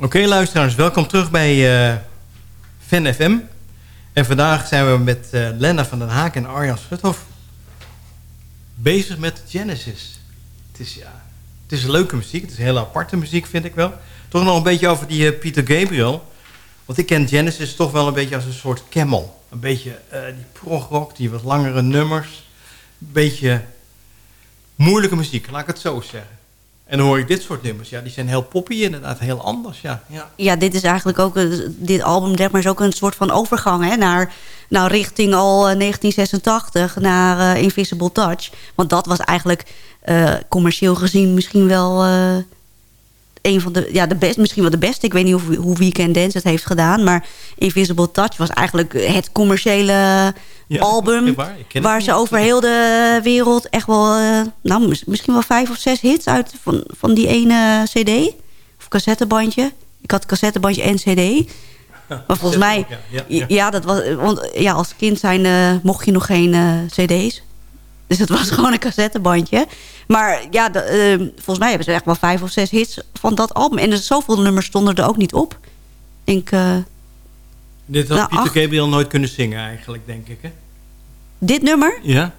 Oké luisteraars, welkom terug bij uh, Fan FM. En vandaag zijn we met uh, Lena van den Haak en Arjan Schuthoff bezig met Genesis. Het is, ja, het is leuke muziek, het is hele aparte muziek vind ik wel. Toch nog een beetje over die uh, Peter Gabriel. Want ik ken Genesis toch wel een beetje als een soort camel. Een beetje die progrock, die wat langere nummers. Een beetje moeilijke muziek, laat ik het zo zeggen. En dan hoor ik dit soort nummers. Ja, die zijn heel poppy inderdaad. Heel anders, ja. Ja, ja dit is eigenlijk ook... Dit album, zeg maar, is ook een soort van overgang... Hè, naar nou, richting al 1986 eh, naar uh, Invisible Touch. Want dat was eigenlijk commercieel gezien misschien wel... een van de, ja, de best, misschien wel de beste. Ik weet niet hoe, hoe Weekend Dance het heeft gedaan. Maar Invisible Touch was eigenlijk het commerciële album. waar ze over heel de wereld echt wel... Uh, nou, misschien wel vijf of zes hits uit van, van die ene cd. Of cassettebandje. Ik had cassettebandje en cd. Maar volgens mij... Ja, ja, dat was, want ja, als kind zijn uh, mocht je nog geen uh, cd's. Dus het was gewoon een cassettebandje. Maar ja, de, uh, volgens mij hebben ze echt wel vijf of zes hits van dat album. En er zoveel nummers stonden er ook niet op. Ik denk Dit had Nou, Pieter acht- Gabriel nooit kunnen zingen eigenlijk, denk ik. Hè? Dit nummer? Ja?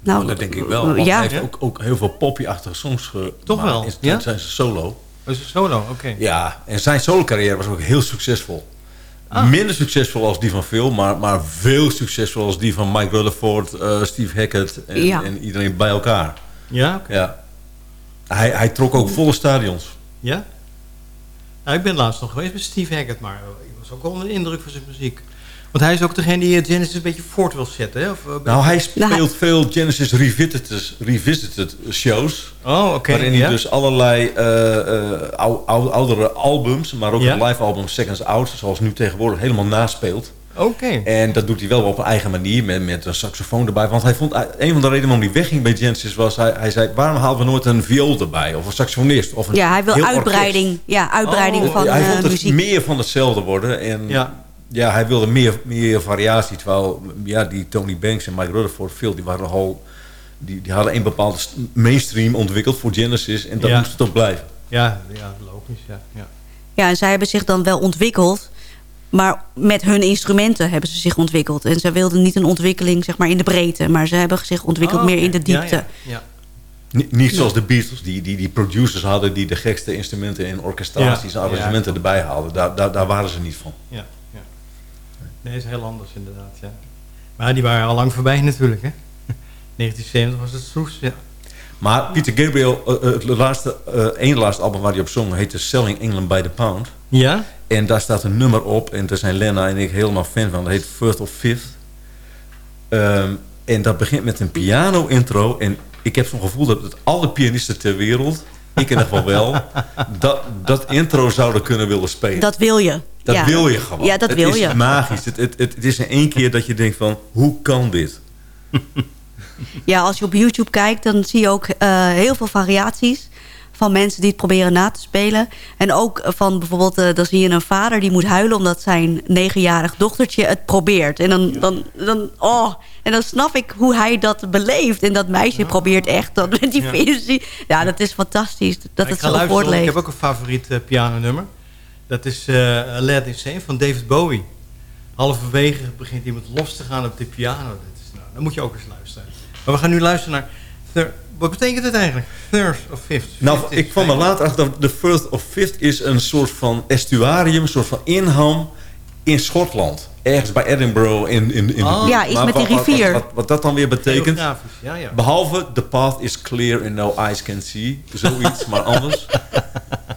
Nou, dat denk ik wel. Want ja. hij heeft ook, ook heel veel poppy-achtige songs gemaakt. Toch wel, In ja? zijn solo. Dat is een solo, oké. Ja, en zijn solo-carrière was ook heel succesvol. Ah. Minder succesvol als die van Phil, maar, maar veel succesvol als die van Mike Rutherford, eh, Steve Hackett en, Ja. en iedereen bij elkaar. Ja, oké. Ja. Hij, hij trok ook volle stadions. Ja? Nou, ik ben laatst nog geweest met Steve Hackett, maar ik was ook onder de indruk van zijn muziek. Want hij is ook degene die Genesis een beetje voort wil zetten, hè? Of, eh, Nou, hij speelt Nou, hij- veel Genesis Revisited, Revisited shows. oh, oké. waarin ja? hij dus allerlei eh, eh, ou- ou- oudere albums, maar ook Ja. het live album Seconds Out, zoals nu tegenwoordig, helemaal naspeelt. Oké. En dat doet hij wel op een eigen manier, met, met een saxofoon erbij. Want hij vond, een van de redenen waarom hij wegging bij Genesis was, hij, hij zei, waarom halen we nooit een viool erbij? Of een saxofonist? Of een Ja, hij wil uitbreiding, ja, uitbreiding Oh, van. Hij eh, vond het muziek. meer van hetzelfde worden. En Ja. Ja. hij wilde meer, meer variatie. Terwijl ja, die Tony Banks en Mike Rutherford, veel, die waren al... Die, die hadden een bepaalde st- mainstream ontwikkeld voor Genesis. En dat Ja. moest het ook blijven. Ja, ja, logisch, ja. ja. Ja, en zij hebben zich dan wel ontwikkeld. Maar met hun instrumenten hebben ze zich ontwikkeld. En zij wilden niet een ontwikkeling zeg maar, in de breedte. Maar ze hebben zich ontwikkeld Oh, meer in de diepte. Ja, ja, ja. Ni- Niet zoals de Beatles, die, die, die producers hadden... die de gekste instrumenten en orchestraties Ja. en arrangementen Ja. erbij haalden. Daar, daar, daar waren ze niet van. Ja. Nee, is heel anders inderdaad, ja. Maar die waren al lang voorbij natuurlijk, hè. 1970 was het Soes, ja. Maar Peter Gabriel, eh, eh, het laatste, eh ene laatste album waar hij op zong... heette Selling England by the Pound. Ja? En daar staat een nummer op. En daar zijn Lena en ik helemaal fan van. Dat heet First of Fifth. Ehm, en dat begint met een piano intro. En ik heb zo'n gevoel dat het alle pianisten ter wereld... ik in ieder geval wel... dat, dat intro zouden kunnen willen spelen. Dat wil je. Dat ja. wil je gewoon. Ja, dat het wil is je. magisch. Het, het, het, het is in één keer dat je denkt van... hoe kan dit? Ja, als je op YouTube kijkt, dan zie je ook eh, heel veel variaties van mensen die het proberen na te spelen. En ook van bijvoorbeeld, eh, dan zie je een vader die moet huilen... omdat zijn negenjarig dochtertje het probeert. En dan, dan, dan, oh, en dan snap ik hoe hij dat beleeft. En dat meisje probeert echt dat met die Ja. visie. Ja, dat is fantastisch. Dat ik het ga zo voortleeft. Ik heb ook een favoriet eh, pianonummer. Dat is eh Let Insane van David Bowie. Halverwege begint iemand los te gaan op de piano. Dat is, nou, dan moet je ook eens luisteren. Maar we gaan nu luisteren naar... Thir- wat betekent het eigenlijk? Third of fifth? Nou, Fifth ik kwam er later achter dat de First of Fifth is een soort van estuarium, een soort van inham in Schotland. Ergens bij Edinburgh in, in, in Oh. Ja, iets Maar met die wat- wat- rivier. Wat, wat, dat dan weer betekent. Ja, ja. Behalve the path is clear and no eyes can see. Zoiets, maar anders.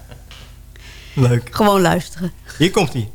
Leuk. Gewoon luisteren. Hier komt hij.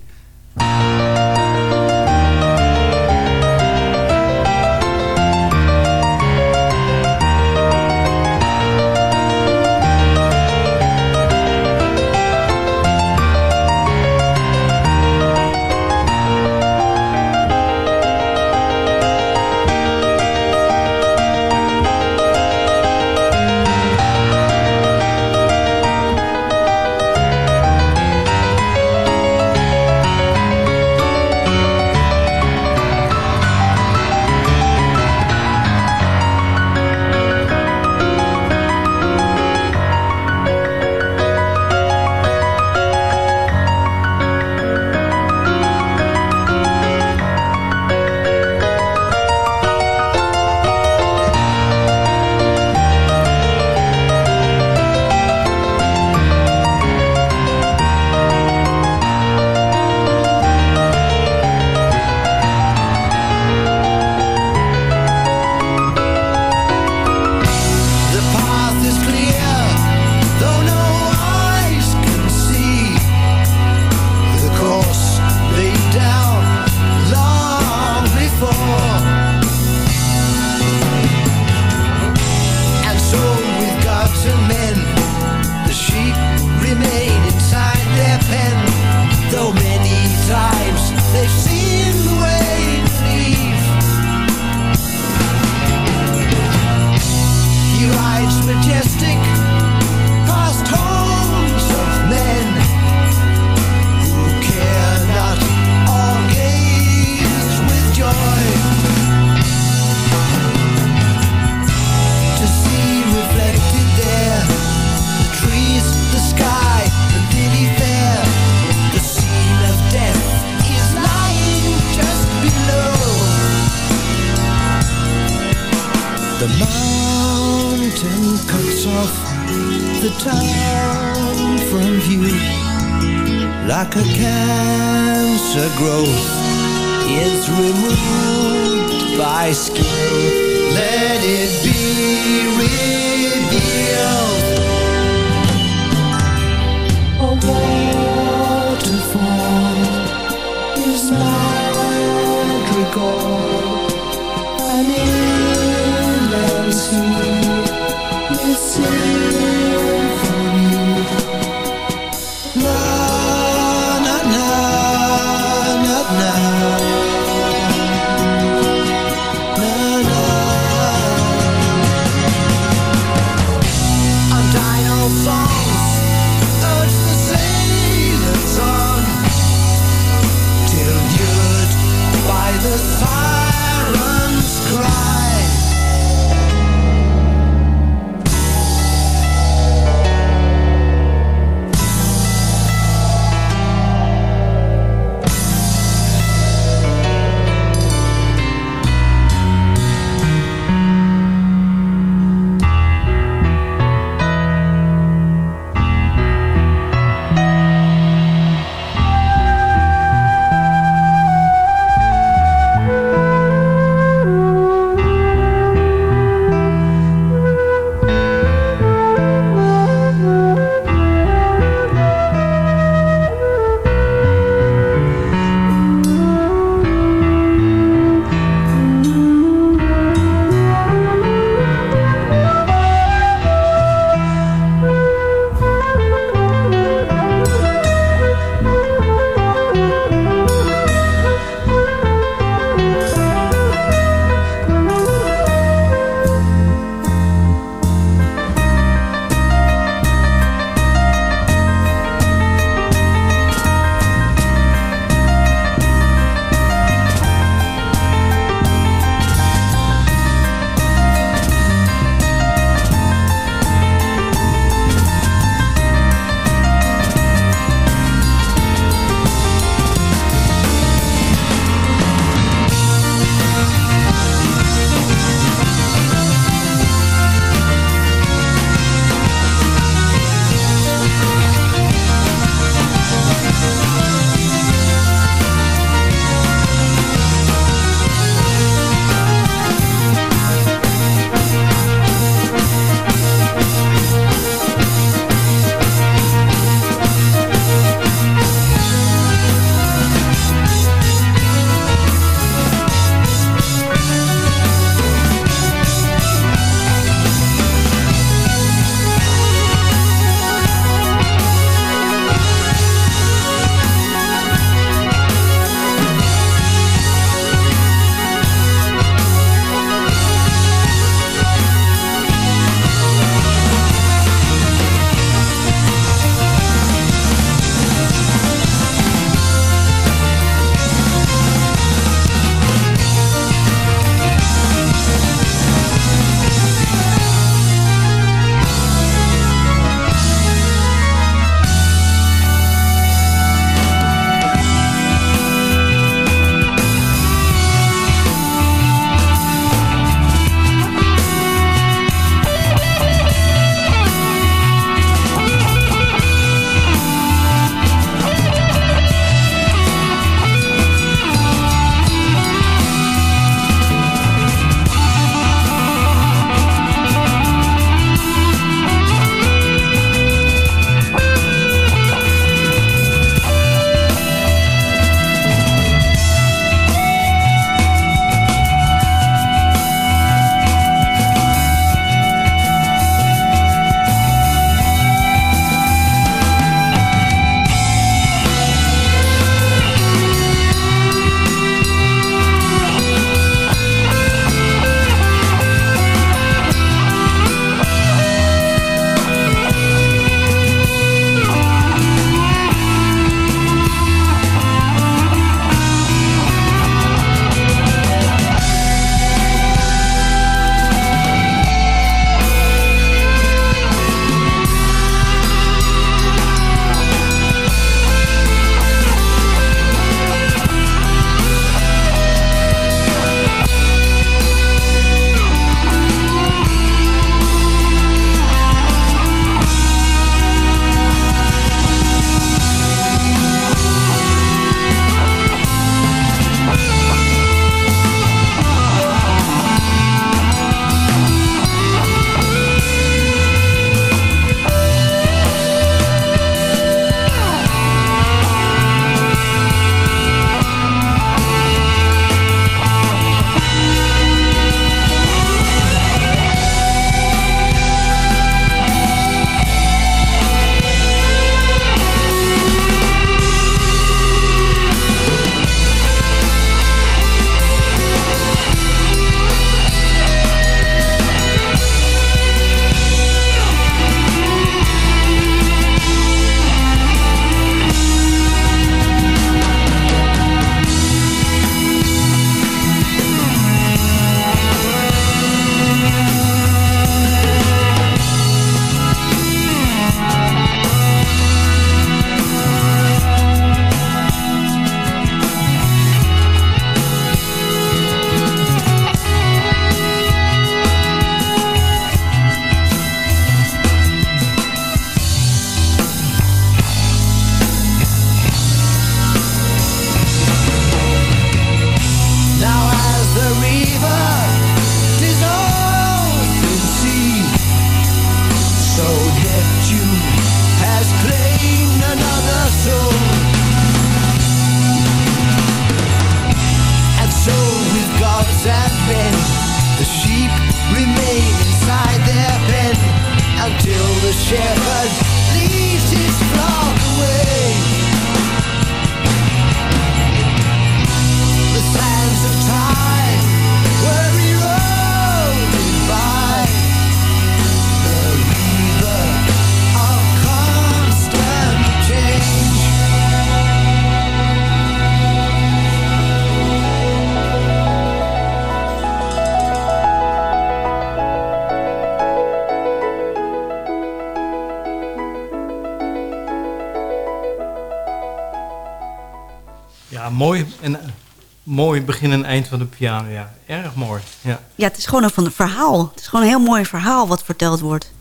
Mooi begin en eind van de piano, ja. Erg mooi, ja. Ja, het is gewoon een van een verhaal. Het is gewoon een heel mooi verhaal wat verteld wordt.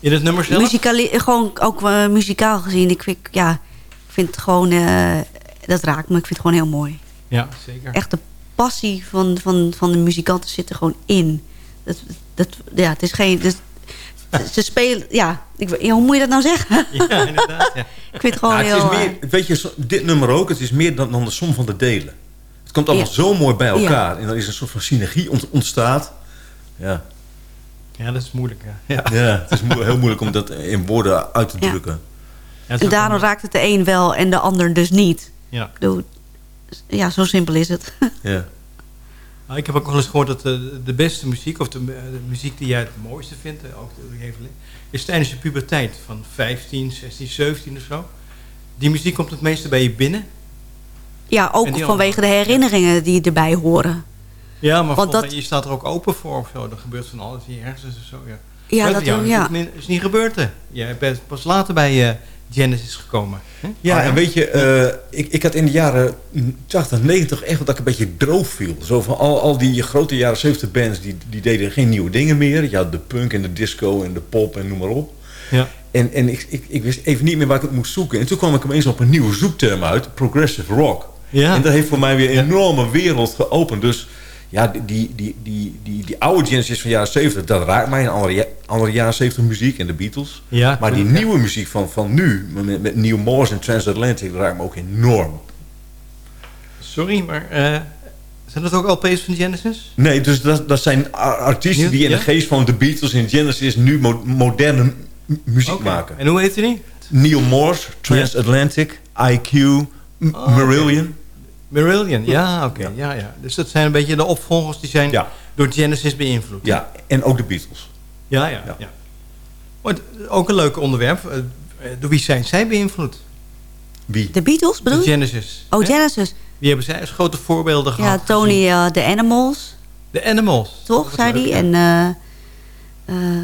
In het nummer zelf? Muzikali gewoon ook eh, muzikaal gezien. Ik vind, ja, ik vind het gewoon... eh, dat raakt me. Ik vind het gewoon heel mooi. Ja, zeker. Echt de passie van, van, van de muzikanten zit er gewoon in. Dat, dat, ja, het is geen... Dat, ze spelen... Ja, ik, hoe moet je dat nou zeggen? Ja, inderdaad, ja. ik vind het gewoon heel... het is eh, meer, weet je, dit nummer ook, het is meer dan, dan de som van de delen. Het komt allemaal Ja. zo mooi bij elkaar. En dan is een soort van synergie ont- ontstaat. Ja. Ja, dat is moeilijk, ja. ja. ja, het is mo- heel moeilijk om dat in woorden uit te drukken. Ja, en daarom raakt het de een wel en de ander dus niet. Ja. Ja, zo simpel is het. Ja. Nou, ik heb ook wel eens gehoord dat de, de beste muziek, of de, de muziek die jij het mooiste vindt, eh, ook is tijdens je puberteit van 15, 16, 17 of zo. Die muziek komt het meeste bij je binnen. Ja, ook En vanwege de herinneringen die erbij horen. Ja, maar Want dat- je staat er ook open voor of zo. Er gebeurt van alles in je hersens of zo, ja. Ja, dat jou ja. is niet gebeurd, hè. Jij bent pas later bij eh, Genesis gekomen. Hè? Ja, Oh, en weet je, eh, ik, ik had in de jaren 80, 90 echt dat ik een beetje droog viel. Zo van al, al die grote jaren 70 bands, die, die deden geen nieuwe dingen meer. Ja, de punk en de disco en de pop en noem maar op. Ja. En, en ik, ik, ik wist even niet meer waar ik het moest zoeken. En toen kwam ik opeens op een nieuwe zoekterm uit, progressive rock. Ja. En dat heeft voor mij weer een enorme wereld geopend. Dus ja, die, die, die, die, die, oude Genesis van jaren 70, dat raakt mij. Een andere, andere jaren 70 muziek en de Beatles. Ja, maar die ja. nieuwe muziek van, van nu, met, met Neil Morse en Transatlantic, dat raakt me ook enorm. Sorry, maar eh, zijn dat ook LP's van Genesis? Nee, dus dat, dat zijn artiesten die in de geest van de Beatles en Genesis nu mo- moderne muziek maken. En hoe heette die? Neil Morse, Transatlantic, IQ, Oh. Marillion. Marillion, ja, oké. Ja. Ja. Ja, Dus dat zijn een beetje de opvolgers die zijn Ja. door Genesis beïnvloed. Ja, en ook de Beatles. ja, ja. Ja. ja. Maar het- ook een leuk onderwerp. Eh, Door wie zijn zij beïnvloed? Wie? De Beatles bedoel De je? Genesis. Oh, hè? Genesis. Wie hebben zij als grote voorbeelden gehad? Ja, Tony, eh, The Animals, De Animals. toch, Wat zei hij. En, eh, eh,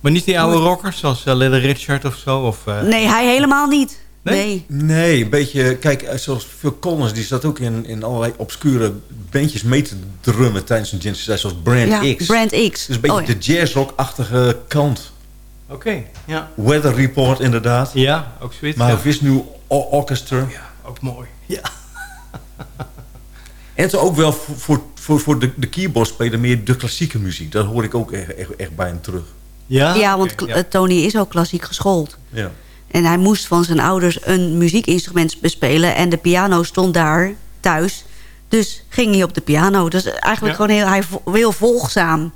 Maar niet die oude rockers zoals eh, Little Richard of zo? Of, eh, nee, hij helemaal niet. Nee? Nee. Nee, een beetje... Kijk, eh, zoals Phil Collins, die zat ook in, in allerlei obscure bandjes mee te drummen tijdens een Genesis tijd, zoals Brand Ja, X. Brand X. Dus een beetje Oh, ja. de jazzrock-achtige kant. Oké, ja. Weather Report inderdaad. Ja, ook zoiets. Maar ja. Vishnu O- Orchestra. ja, ook mooi. Ja. En zo ook wel voor, voor, voor, voor de, de keyboardspeler meer de klassieke muziek. Daar hoor ik ook echt, echt, echt bij hem terug. Ja, Ja, want ja. eh, Tony is ook klassiek geschoold. Ja. En hij moest van zijn ouders een muziekinstrument bespelen. En de piano stond daar thuis. Dus ging hij op de piano. Dus eigenlijk Ja. gewoon heel, hij heel volgzaam.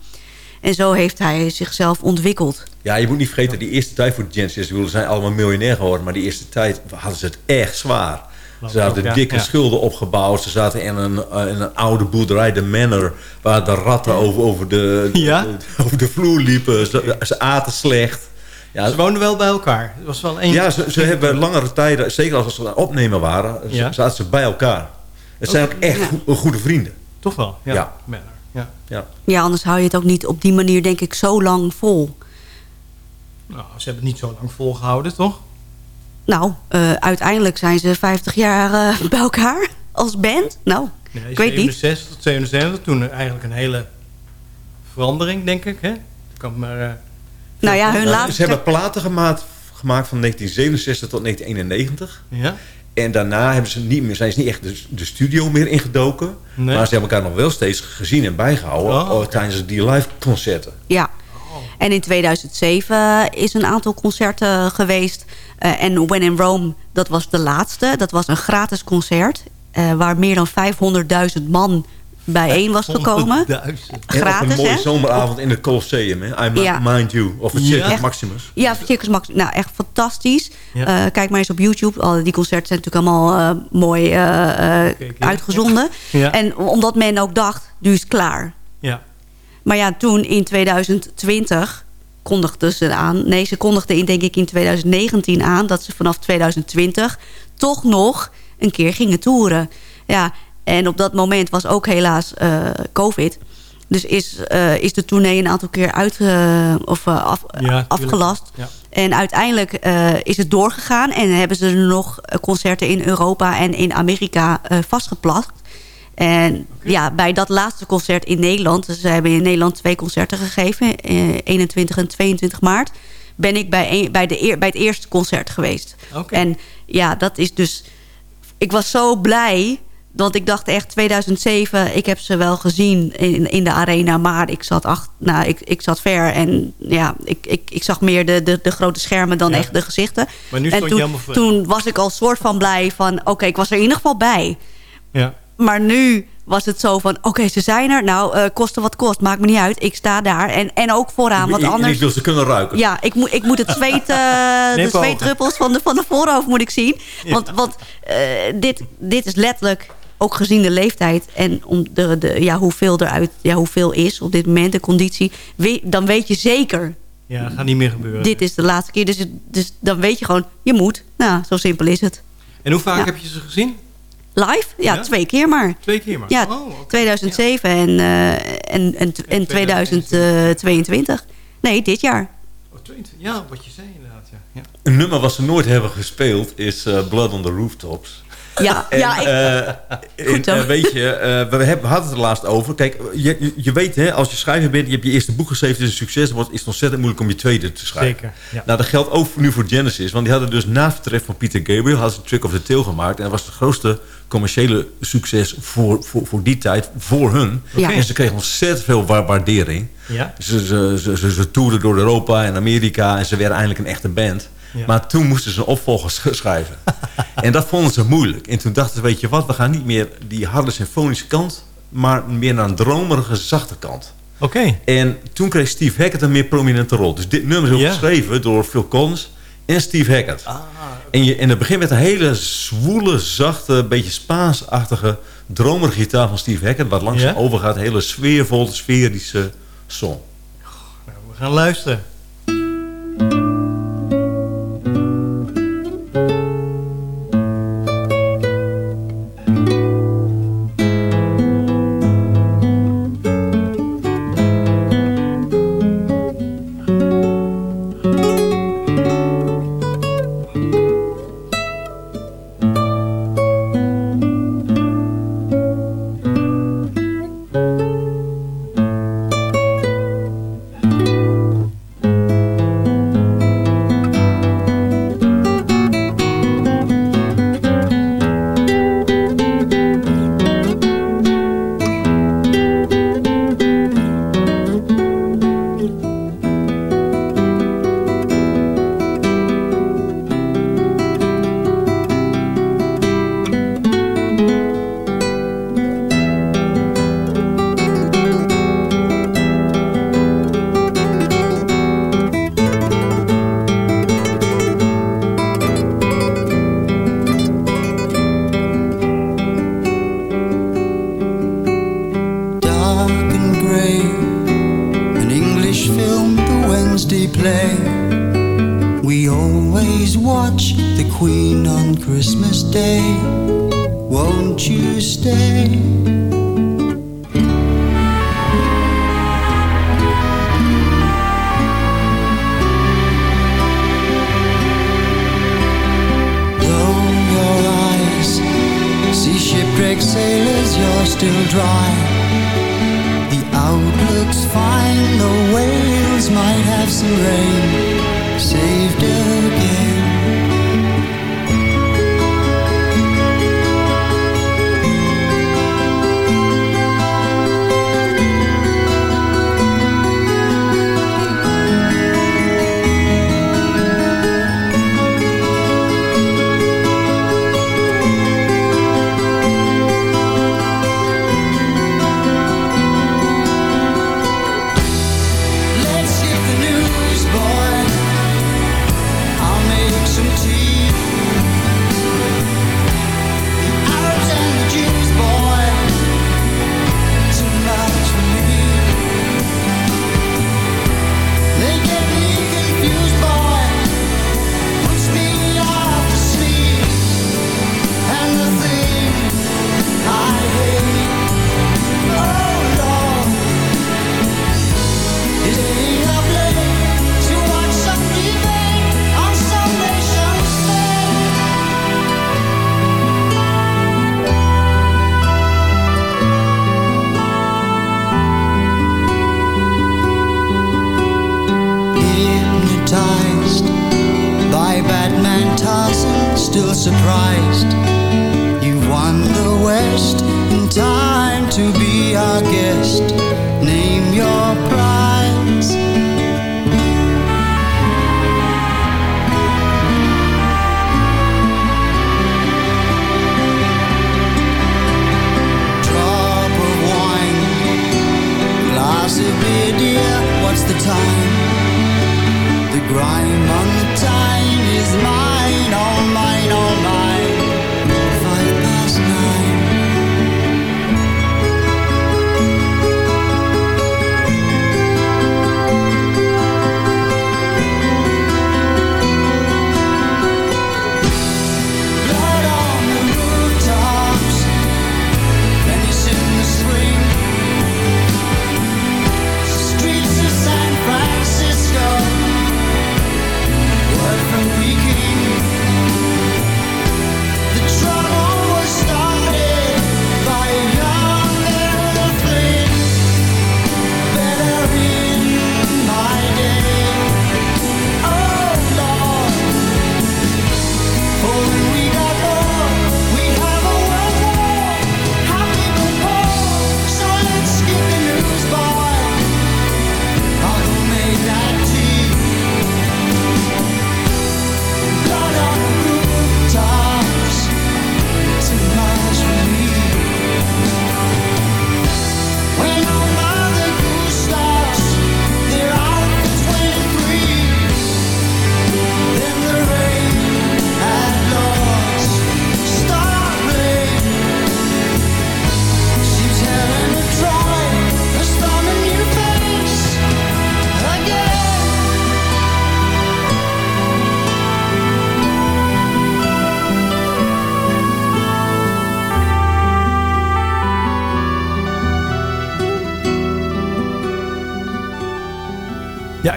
En zo heeft hij zichzelf ontwikkeld. ja, je moet niet vergeten, die eerste tijd voor de Genesis... we zijn allemaal miljonair geworden... maar die eerste tijd hadden ze het echt zwaar. Ze hadden Ja, dikke ja. schulden opgebouwd. Ze zaten in een, eh, in een oude boerderij, de Manor... waar de ratten over, over, de, Ja? de- over de vloer liepen. Ze, ze aten slecht. Ja, Ze woonden wel bij elkaar. Het was wel één... Ja, ze, ze hebben langere tijden, zeker als ze opnemen waren, Ja. zaten ze bij elkaar. Het zijn ook echt Ja. go- goede vrienden. Toch wel, ja. Ja. Ja. Ja. Ja, anders hou je het ook niet op die manier, denk ik, zo lang vol. Nou, ze hebben het niet zo lang volgehouden, toch? Nou, eh, uiteindelijk zijn ze 50 jaar eh, bij elkaar als band. Nou, Nee, ik weet niet. 67 tot 77, toen eigenlijk een hele verandering, denk ik. Hè? Er kwam maar... eh, Nou ja, hun Nou, laatste... Ze hebben platen gemaakt, gemaakt van 1967 tot 1991. ja? En daarna hebben ze niet meer, zijn ze niet echt de, de studio meer ingedoken. Nee. Maar ze hebben elkaar nog wel steeds gezien en bijgehouden Oh, tijdens die live concerten. Ja. En in 2007 is een aantal concerten geweest. Eh, en When in Rome, dat was de laatste. Dat was een gratis concert. eh, waar meer dan 500.000 man bijeen was gekomen. 100.000. En Gratis, op een mooie hè? zomeravond in het Colosseum, hè? I Ja. Mind You. Of het. Circus. Maximus. Ja, Circus Max. Nou, echt fantastisch. Ja. Eh, kijk maar eens op YouTube. Al die concerten zijn natuurlijk allemaal eh, mooi Kijk, ja. uitgezonden. Ja. En omdat men ook dacht, nu is het klaar. Ja. Maar ja, toen in 2020 kondigden ze aan... Nee, ze kondigden in, denk ik in 2019 aan... dat ze vanaf 2020 toch nog een keer gingen toeren. Ja, en op dat moment was ook helaas eh, COVID... Dus is, eh, is de tournee een aantal keer uit, eh, of, af, Ja, afgelast. Ja. En uiteindelijk is het doorgegaan. En hebben ze nog concerten in Europa en in Amerika vastgeplakt. En ja, bij dat laatste concert in Nederland... dus ze hebben in Nederland twee concerten gegeven... eh, 21 en 22 maart... ben ik bij, een- bij, de eer- bij het eerste concert geweest. En ja, dat is dus... Ik was zo blij... Want ik dacht echt 2007, ik heb ze wel gezien in, in de arena, maar ik zat, ach, nou, ik, ik zat ver en ja, ik, ik, ik zag meer de, de, de grote schermen dan Ja. echt de gezichten. Maar nu en stond je toen, helemaal voor. toen was ik al soort van blij van, oké, ik was er in ieder geval bij. Ja. Maar nu was het zo van, oké, ze zijn er. Nou, eh kosten wat kost, maakt me niet uit. Ik sta daar en, en ook vooraan, want anders... Ik wil ze kunnen ruiken. Ja, ik, moet ik moet het zweet, Neem de zweetdruppels van de, van de voorhoofd moet ik zien. Want, want eh, dit, dit is letterlijk, ook gezien de leeftijd... en om de, de, ja, hoeveel eruit, ja, hoeveel is op dit moment, de conditie... we- dan weet je zeker, ja, dat gaat niet meer gebeuren. dit is de laatste keer. Dus, dus dan weet je gewoon, je moet. Nou, zo simpel is het. En hoe vaak Ja. heb je ze gezien? Live? Ja, Ja? twee keer maar. Twee keer maar? Ja, Oh, oké. 2007 en, eh, en, en, en 2022. Nee, dit jaar. Oh, 22. Ja, wat je zei inderdaad. Ja. Ja. Een nummer wat ze nooit hebben gespeeld is eh, Blood on the Rooftops. Ja, En, ja ik, eh, Goed en, zo. eh, weet je, eh, we hebben, hadden het er laatst over. Kijk, je, je- je weet, hè, als je schrijver bent, je hebt je eerste boek geschreven, het is een succes, wordt, is het ontzettend moeilijk om je tweede te schrijven. Zeker, ja. Nou, dat geldt ook voor- nu voor Genesis, want die hadden dus na het vertrek van Peter Gabriel, hadden ze Trick of the Tail gemaakt. En dat was het grootste commerciële succes voor, voor, voor die tijd, voor hun. Ja. En ze kregen ontzettend veel wa- waardering. Ja? Ze, ze, ze, ze, ze toerden door Europa en Amerika en ze werden eindelijk een echte band. Ja. Maar toen moesten ze een opvolger schrijven. en dat vonden ze moeilijk. En toen dachten ze, weet je wat, we gaan niet meer die harde symfonische kant... maar meer naar een dromerige, zachte kant. Oké. En toen kreeg Steve Hackett een meer prominente rol. Dus dit nummer is ook geschreven door Phil Collins en Steve Hackett. Ah, En je, in het begin werd een hele zwoele, zachte, beetje Spaans-achtige, dromerige gitaar van Steve Hackett... wat langzaam Ja? overgaat, een hele sfeervolle, sferische song. nou, we gaan luisteren.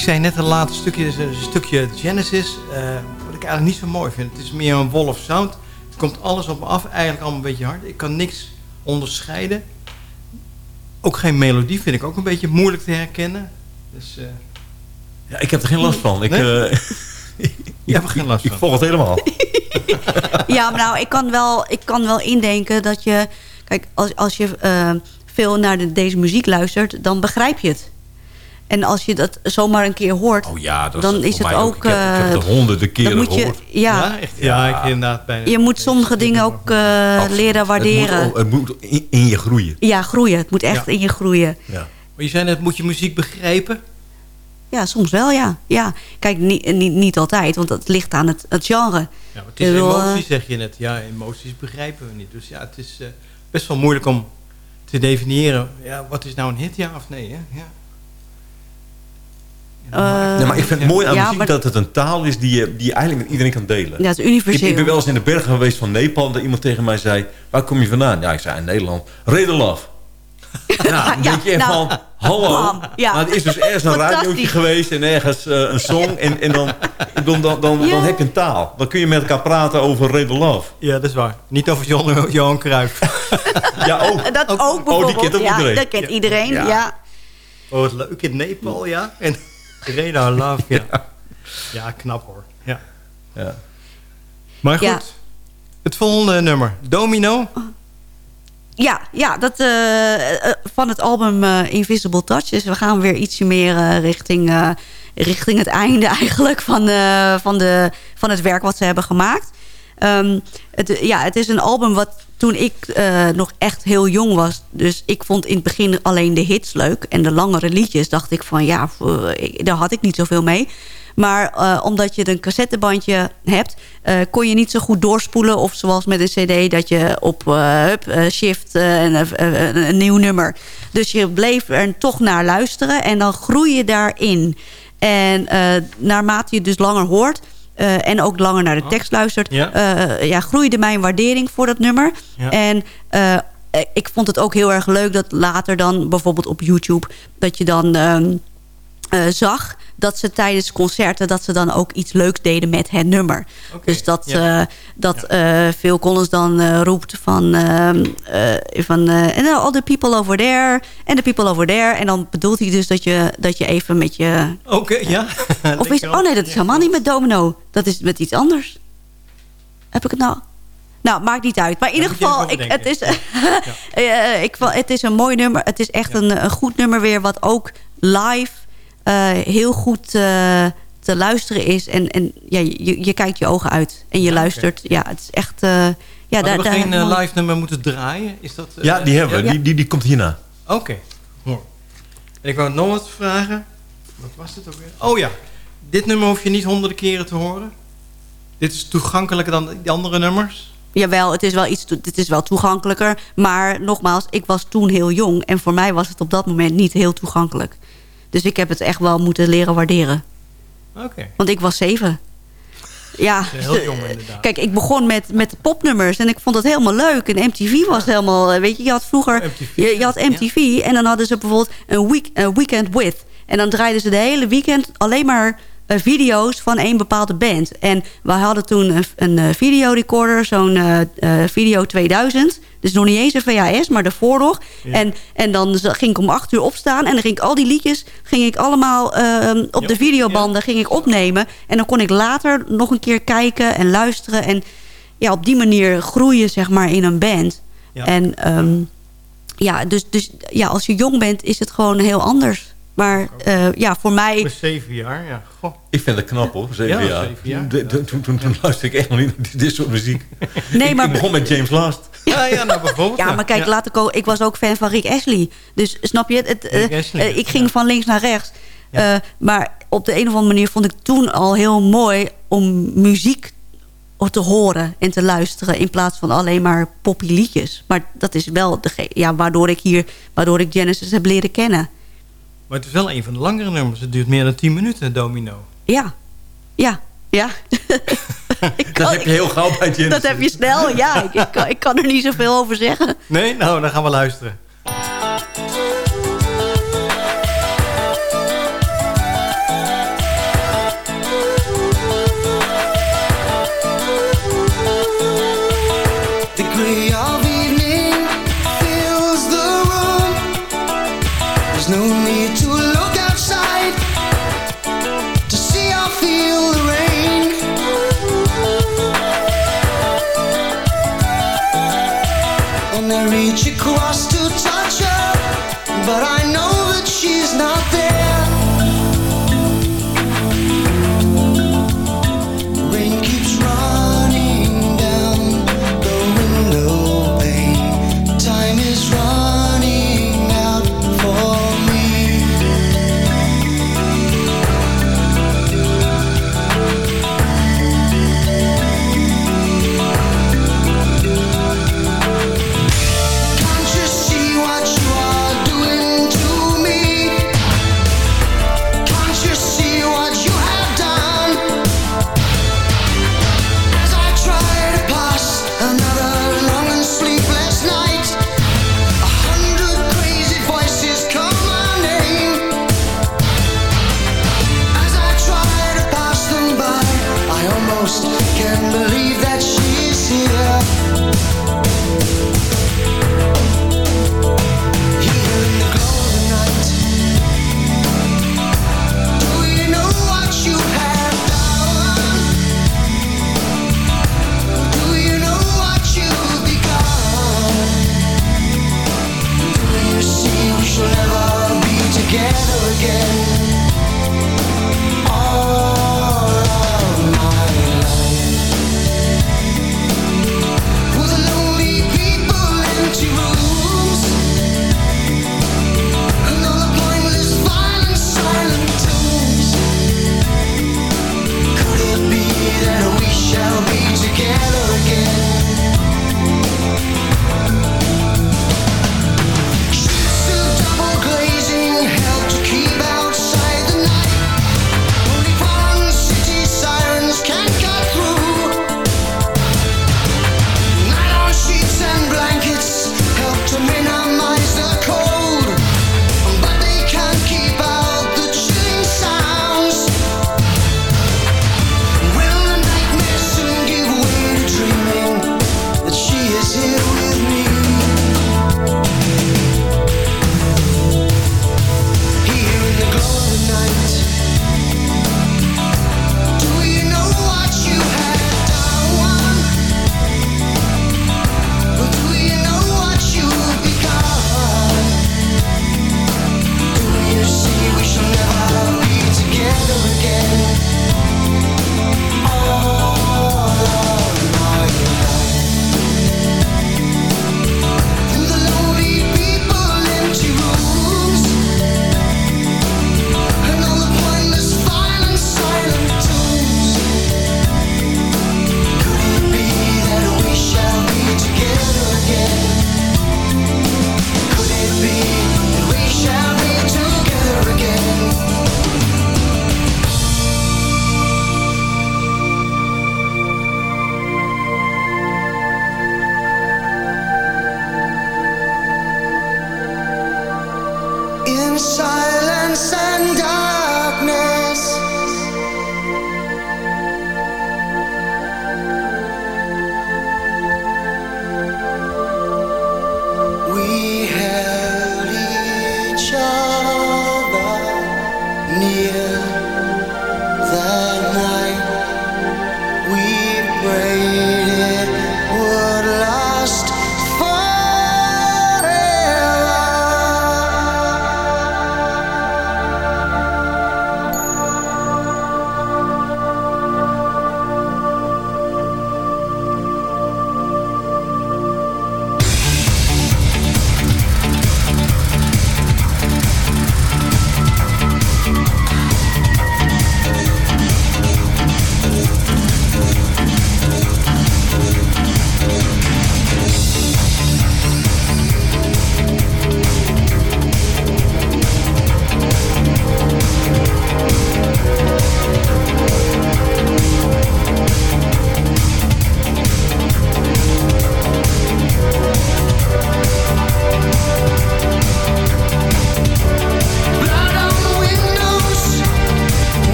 Ik zei net een laatste stukje, is een stukje Genesis. eh, wat ik eigenlijk niet zo mooi vind. Het is meer een wolf sound. Het komt alles op me af, eigenlijk allemaal een beetje hard. Ik kan niks onderscheiden. Ook geen melodie vind ik ook een beetje moeilijk te herkennen. Dus eh, Ja, ik heb er geen last van. Ik, Nee? eh, je hebt er geen last ik van. volg het helemaal. Ja, maar nou, ik kan wel, ik kan wel indenken dat je... Kijk, als, als je eh, veel naar de, deze muziek luistert, dan begrijp je het. En als je dat zomaar een keer hoort... Oh ja, dat Dan is het ook, Ik heb, ik heb het eh, honderden dan keren moet je, gehoord. ja, echt? Ja, Ja. ik inderdaad bijna. je moet sommige dingen ook eh, leren waarderen. Het moet, het moet in, in je groeien. Ja, groeien. Het moet echt Ja. in je groeien. Ja. Maar je zei net, moet je muziek begrijpen? Ja, soms wel, ja. ja. Kijk, niet, niet, niet altijd, want dat ligt aan het, het genre. Ja, het is Ik bedoel, emotie, eh, zeg je net. Ja, emoties begrijpen we niet. Dus ja, het is eh, best wel moeilijk om te definiëren. Ja, wat is nou een hit, ja of nee? Hè? Ja. Eh, Nee, maar ik vind het mooi aan Ja, muziek maar- dat het een taal is die je, die je eigenlijk met iedereen kan delen. Ja, het is Ik, universeel. ik ben wel eens in de bergen geweest van Nepal... en dat iemand tegen mij zei... waar kom je vandaan? Ja, ik zei in Nederland. Reden Love. Nou, dan Ja, denk je echt nou, van... Hallo. ja. Nou, het is dus ergens een radiootje geweest... en ergens eh, een song. En, en dan, dan, dan, Ja. dan heb je een taal. Dan kun je met elkaar praten over Reden Love. Ja, dat is waar. Niet over John, Johan Cruijff. Ja, ook. Dat ook, Ook- oh, die bijvoorbeeld. kent ook ja, iedereen. Dat kent Ja. iedereen, Ja. ja. Oh, wat leuk in Nepal, ja. En Reda Love, ja. ja. knap hoor. Ja. Ja. Maar goed, Ja. het volgende nummer. Domino. Ja, ja dat, eh, eh, van het album eh, Invisible Touch. Dus we gaan weer ietsje meer eh, richting, eh, richting het einde eigenlijk van, eh, van, de, van het werk wat ze hebben gemaakt. Ehm, het, ja, het is een album wat toen ik eh, nog echt heel jong was. Dus ik vond in het begin alleen de hits leuk. En de langere liedjes dacht ik van ja, ik- daar had ik niet zoveel mee. Maar eh, omdat je een cassettebandje hebt... eh, kon je niet zo goed doorspoelen. Of zoals met een cd dat je op eh, eh, shift eh, en eh, eh, een nieuw nummer. Dus je bleef er toch naar luisteren. En dan groei je daarin. En eh, naarmate je dus langer hoort... eh, en ook langer naar de tekst luistert... Ja. eh, ja, groeide mijn waardering voor dat nummer. Ja. En eh, ik vond het ook heel erg leuk dat later dan... bijvoorbeeld op YouTube... dat je dan... ehm, eh, zag dat ze tijdens concerten... dat ze dan ook iets leuks deden met het nummer. Dus dat, ja. eh, dat eh, Phil Collins dan roept van... ehm, eh, van and all the people over there... and the people over there. En dan bedoelt hij dus dat je, dat je even met je... Oké, ja. Of is, oh nee, dat is helemaal niet met domino. Dat is met iets anders. heb ik het nou... Nou, maakt niet uit. Maar in ieder geval, ik, het, is, eh, ik, het is een mooi nummer. Het is echt Ja. een, een goed nummer weer... wat ook live heel goed eh, te luisteren is. En, en ja, je, je kijkt je ogen uit en je Ja, luistert. Ja, het is echt... eh, ja, Hadden we daar- geen daar- eh, live nummer moeten draaien? Is dat, eh, Ja, die hebben we. ja? Die, die, die komt hierna. Oké. Ik wou nog wat vragen. Wat was dit ook weer? Oh ja. Dit nummer hoef je niet honderden keren te horen. Dit is toegankelijker dan die andere nummers. Jawel, het is wel iets, het is wel toegankelijker. Maar nogmaals, ik was toen heel jong. En voor mij was het op dat moment niet heel toegankelijk. Dus ik heb het echt wel moeten leren waarderen. Oké. Want ik was zeven. Ja, Heel jong inderdaad. Kijk, ik begon met, met popnummers en ik vond het helemaal leuk. En MTV was helemaal, eh, weet je, je had vroeger... MTV, je, je had ja. MTV en dan hadden ze bijvoorbeeld een, week, een weekend with. En dan draaiden ze de hele weekend alleen maar eh, video's van één bepaalde band. En we hadden toen een, een eh, videorecorder, zo'n Video 2000. Dus nog niet eens een VHS, maar daarvoor nog. Ja. En, en dan ging ik om acht uur opstaan en dan ging ik al die liedjes... ging ik allemaal eh, op Ja, de videobanden ging ik opnemen. En dan kon ik later nog een keer kijken en luisteren. En ja, op die manier groeien zeg maar in een band. Ja. En ehm, ja, dus, dus ja, als je jong bent is het gewoon heel anders. Maar eh, ja, voor mij... was zeven jaar, ja. Goh. Ik vind het knap hoor, zeven Ja, jaar. zeven jaar. De- de- Toen, toen, toen luisterde ik echt nog niet naar dit soort muziek. Nee, ik, maar- ik begon met James Last. Ja, ja, nou bijvoorbeeld. Ja, maar kijk, laat ik, ook, ik was ook fan van Rick Ashley. Dus snap je het? het eh, Rick Astley, eh, ik ging van links naar rechts. Eh, maar op de een of andere manier vond ik toen al heel mooi... om muziek te horen en te luisteren... in plaats van alleen maar poppy liedjes. Maar dat is wel de, ja, waardoor ik hier... waardoor ik Genesis heb leren kennen. Maar het is wel een van de langere nummers. Het duurt meer dan 10 minuten, Domino. Ja, ja, ja. Dat kan- heb je heel gauw bij Genesis. Dat heb je snel, ja. Ik, ik, kan, ik kan er niet zoveel over zeggen. Nee? Nou, dan gaan we luisteren.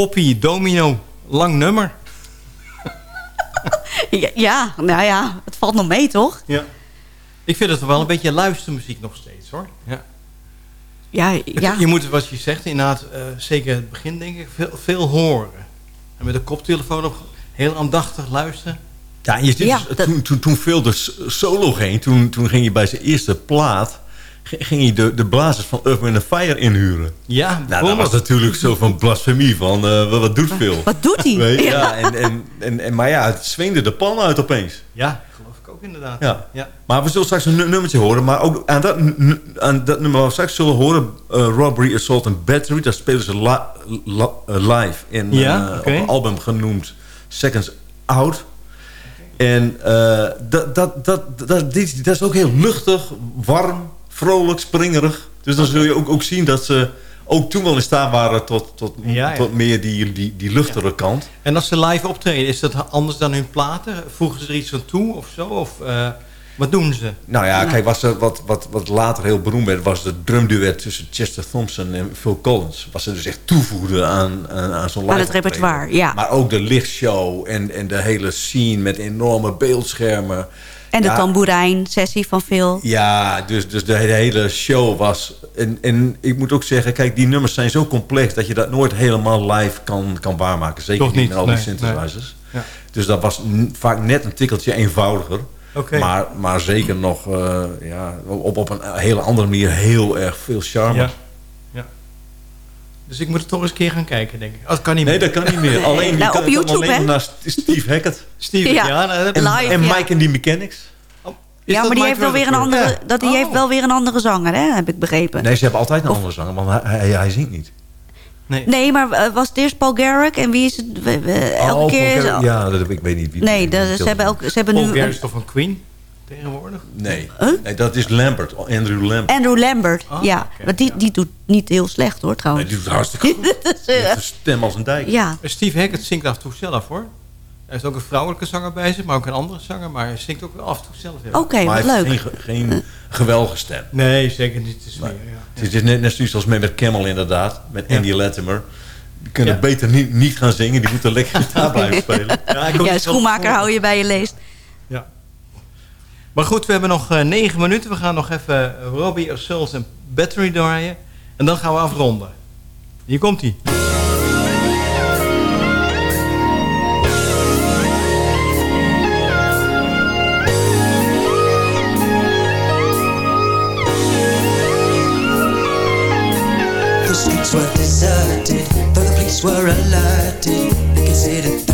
Poppy Domino. Lang nummer. Ja, ja, nou ja, het valt nog mee, toch? Ja. Ik vind het wel een beetje luistermuziek nog steeds, hoor. Ja. Ja, ja. Je moet, wat je zegt, inderdaad, eh, zeker het begin denk ik, veel, veel horen. En met de koptelefoon op heel aandachtig luisteren. Ja, en je ziet Ja, dus, dat- toen, toen, toen veel de solo ging, toen, toen ging je bij zijn eerste plaat... ging je de, de blazers van Earth, Wind Fire inhuren. Ja, Nou, dat was natuurlijk zo van blasfemie van, eh, wat, wat doet veel? Wat doet hij? Ja. Ja, en, en, en, en, maar ja, het zweemde de pan uit opeens. Ja, geloof ik ook inderdaad. Ja. ja. Maar we zullen straks een nu- nummertje horen. Maar ook aan dat, aan dat nummer waar we straks zullen horen... eh, Robbery, Assault and Battery. Daar spelen ze eh, live in Ja, op een album genoemd Seconds Out. En eh, dat, dat, dat, dat, dit, dat is ook heel luchtig, warm, vrolijk, springerig. Dus dan zul je ook, ook zien dat ze ook toen wel in staat waren... tot, tot, Ja, ja. tot meer die, die, die luchtige kant. En als ze live optreden, is dat anders dan hun platen? Voegen ze er iets aan toe of zo? Of eh, wat doen ze? Nou ja, kijk, was er wat, wat, wat later heel beroemd werd... was de drumduet tussen Chester Thompson en Phil Collins. Was ze dus echt toevoegde aan, aan, aan zo'n live Aan het repertoire, ja. Maar ook de lichtshow en, en de hele scene met enorme beeldschermen. En de Ja. tamboerijn-sessie van Phil. Ja, dus, dus de hele show was... En, en ik moet ook zeggen, kijk, die nummers zijn zo complex... dat je dat nooit helemaal live kan, kan waarmaken. Zeker Toch niet met al die nee, synthesizers. Ja. Dus dat was vaak net een tikkeltje eenvoudiger. Oké. Maar, maar zeker nog eh, ja, op, op een hele andere manier heel erg veel charme. Ja. Dus ik moet het toch eens een keer gaan kijken, denk ik. Oh, dat kan niet Nee, meer. dat kan niet meer. Alleen, Nou, op YouTube, alleen hè? naar Steve Hackett. Steven, Ja. ja. nou, dat- En, Live, en ja. Mike and the Mechanics. Oh, is Ja, dat maar die heeft wel weer een andere, Ja. dat, die Oh. heeft wel weer een andere zanger, hè? heb ik begrepen. Nee, ze hebben altijd een andere zanger, want hij, hij, hij zingt niet. Nee. Nee, maar eh, was het eerst Paul Garrick en wie is het? we- we- elke Oh, keer is- Paul- Ja, dat heb ik weet niet wie. Nee, wie- ze hebben, ook, ze hebben Paul nu Gary een- is toch van Queen tegenwoordig? Nee. Huh? nee, dat is Lambert. Andrew Lambert. Andrew Lambert. Oh, ja, maar die, ja. die doet niet heel slecht hoor Nee, trouwens. die doet het hartstikke goed. Is, eh, een stem als een dijk. ja, Steve Hackett zingt af en toe zelf, hoor. Hij heeft ook een vrouwelijke zanger bij zich, maar ook een andere zanger. Maar hij zingt ook wel af en toe zelf. oké, maar wat hij leuk. heeft geen, ge- geen geweldige stem. Nee, zeker niet. Het is meer, ja. Het is net, net zoiets als met, met Camel inderdaad. Met Ja. Andy Latimer. Die kunnen Ja. beter niet, niet gaan zingen. Die moeten lekker gitaar blijven spelen. Ja, Ja, schoenmaker hou je bij je leest. Maar goed, we hebben nog eh, negen minuten. We gaan nog even eh, Robbie Souls en Battery draaien. En dan gaan we afronden. Hier komt hij. The streets were deserted, though the police were alerted. They considered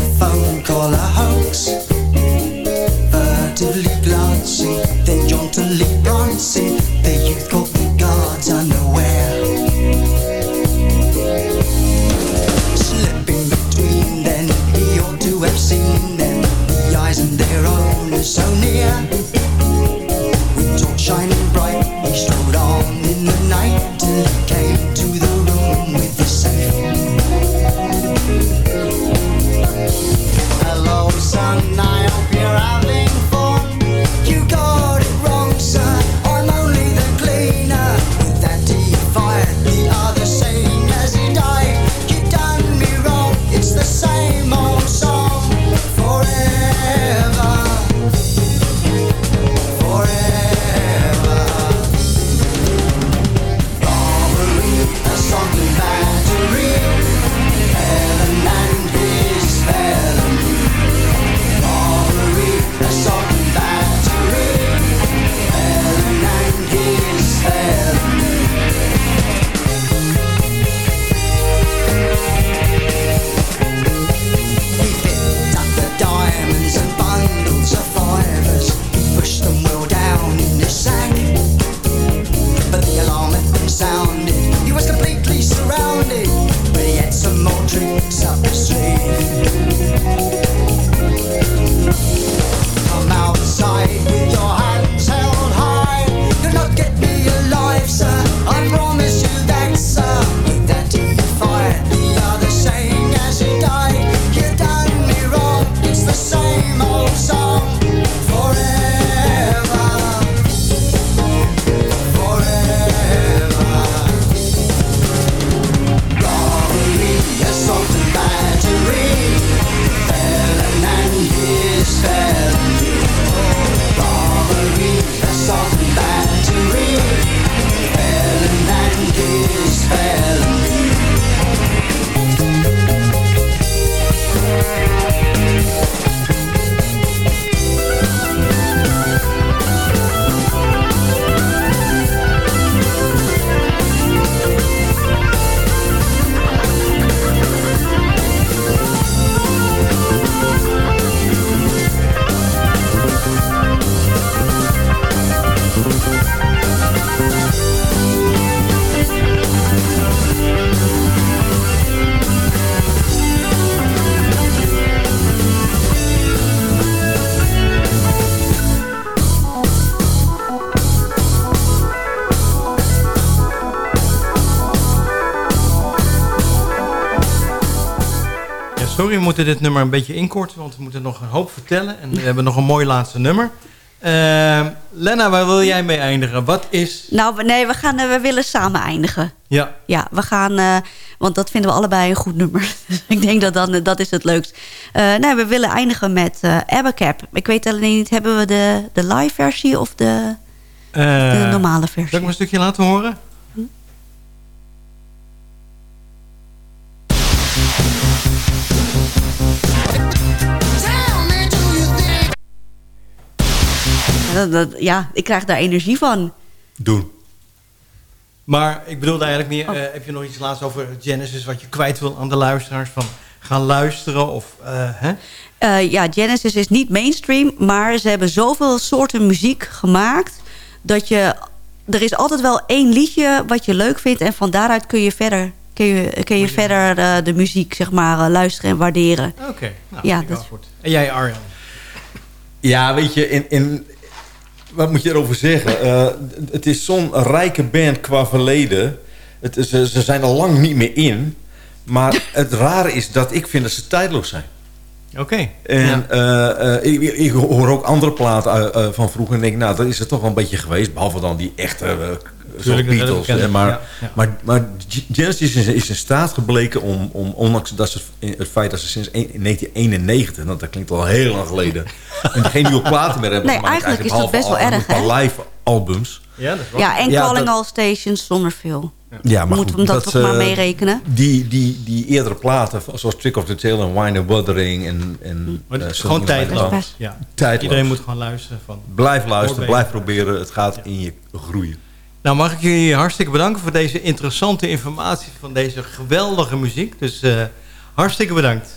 moeten dit nummer een beetje inkorten, want we moeten nog een hoop vertellen. En we hebben nog een mooi laatste nummer. Eh, Lena, waar wil jij mee eindigen? Wat is... Nou, nee, we, gaan, eh, we willen samen eindigen. Ja, Ja, we gaan... eh, want dat vinden we allebei een goed nummer. Ik denk dat dan, dat is het leukst. Eh nee, we willen eindigen met eh Abacab. Ik weet alleen niet, hebben we de, de live versie of de, de eh, normale zal ik versie? me een stukje laten horen? Dat- dat- ja, ik krijg daar energie van. Doen. Maar ik bedoelde eigenlijk meer, Oh. eh, heb je nog iets laatst over Genesis wat je kwijt wil aan de luisteraars? Van gaan luisteren of... eh, hè? Eh, ja, Genesis is niet mainstream, maar ze hebben zoveel soorten muziek gemaakt dat je er is altijd wel één liedje wat je leuk vindt en van daaruit kun je verder kun je, kun je verder eh, de muziek zeg maar luisteren en waarderen. Oké, nou, Ja, dat- goed. En jij Arjan? Ja, weet je, in, in, wat moet je erover zeggen? Eh, het is zo'n rijke band qua verleden. Het ze, ze zijn al lang niet meer in. Maar het rare is dat ik vind dat ze tijdloos zijn. Oké. En Ja. eh, eh, ik, ik hoor ook andere platen eh, van vroeger. En denk, nou, dat is het toch wel een beetje geweest. Behalve dan die echte, uh, Beatles. ken ik, hè, maar, ja, ja. maar, maar Genesis is, is in staat gebleken om, om ondanks dat ze, het feit dat ze sinds een- 1991, want dat klinkt al heel lang geleden, en geen nieuwe platen meer hebben Nee, gemaakt. eigenlijk is dat behalve best wel erg, Een paar live albums. Ja, dat is wel Ja, en Ja, Calling dat- All Stations zonder veel. Ja, maar Moeten goed, we dat toch maar meerekenen? Die, die, die eerdere platen, zoals Trick of the Tail en Wine and Wuthering en, en eh, is gewoon tijdloos. Ja. Tijdloos. Iedereen moet gewoon luisteren van... Blijf luisteren, blijf proberen. Het gaat in je groeien. Nou, mag ik jullie hartstikke bedanken voor deze interessante informatie van deze geweldige muziek. Dus eh, hartstikke bedankt.